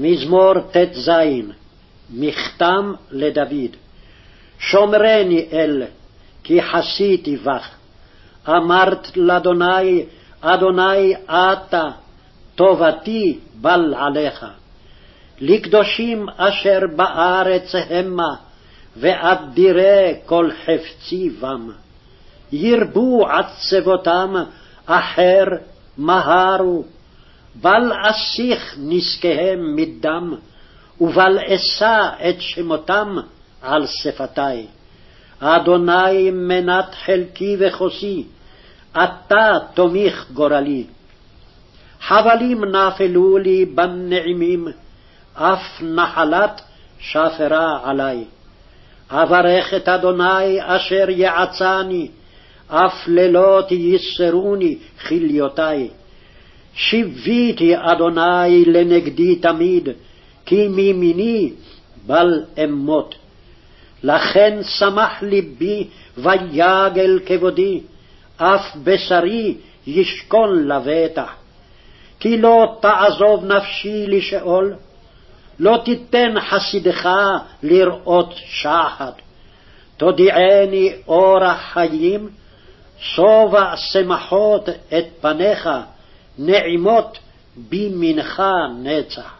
מזמור ט"ז, מכתם לדוד. שומרני אל, כי חסיתי בך. אמרת לאדוני, אדוני אתה, טובתי בל עליך. לקדושים אשר בארץ המה, ואדירי כל חפצי בם. ירבו עצבותם, אחר מהרו. בל אסיך נזקיהם מדם, ובל אשא את שמותם על שפתי. אדוני מנת חלקי וחוסי, אתה תומיך גורלי. חבלים נפלו לי בנעימים, אף נחלת שפרה עלי. אברך את אדוני אשר יעצני, אף לילות ייסרוני כליותי. שיוויתי אדוני לנגדי תמיד, כי מימיני בל אמות. לכן שמח ליבי ויגל כבודי, אף בשרי ישכון לבטח. כי לא תעזוב נפשי לשאול, לא תיתן חסידך לראות שחת. תודיעני אורח חיים, שובע שמחות את פניך, נעימות בימינך נצח.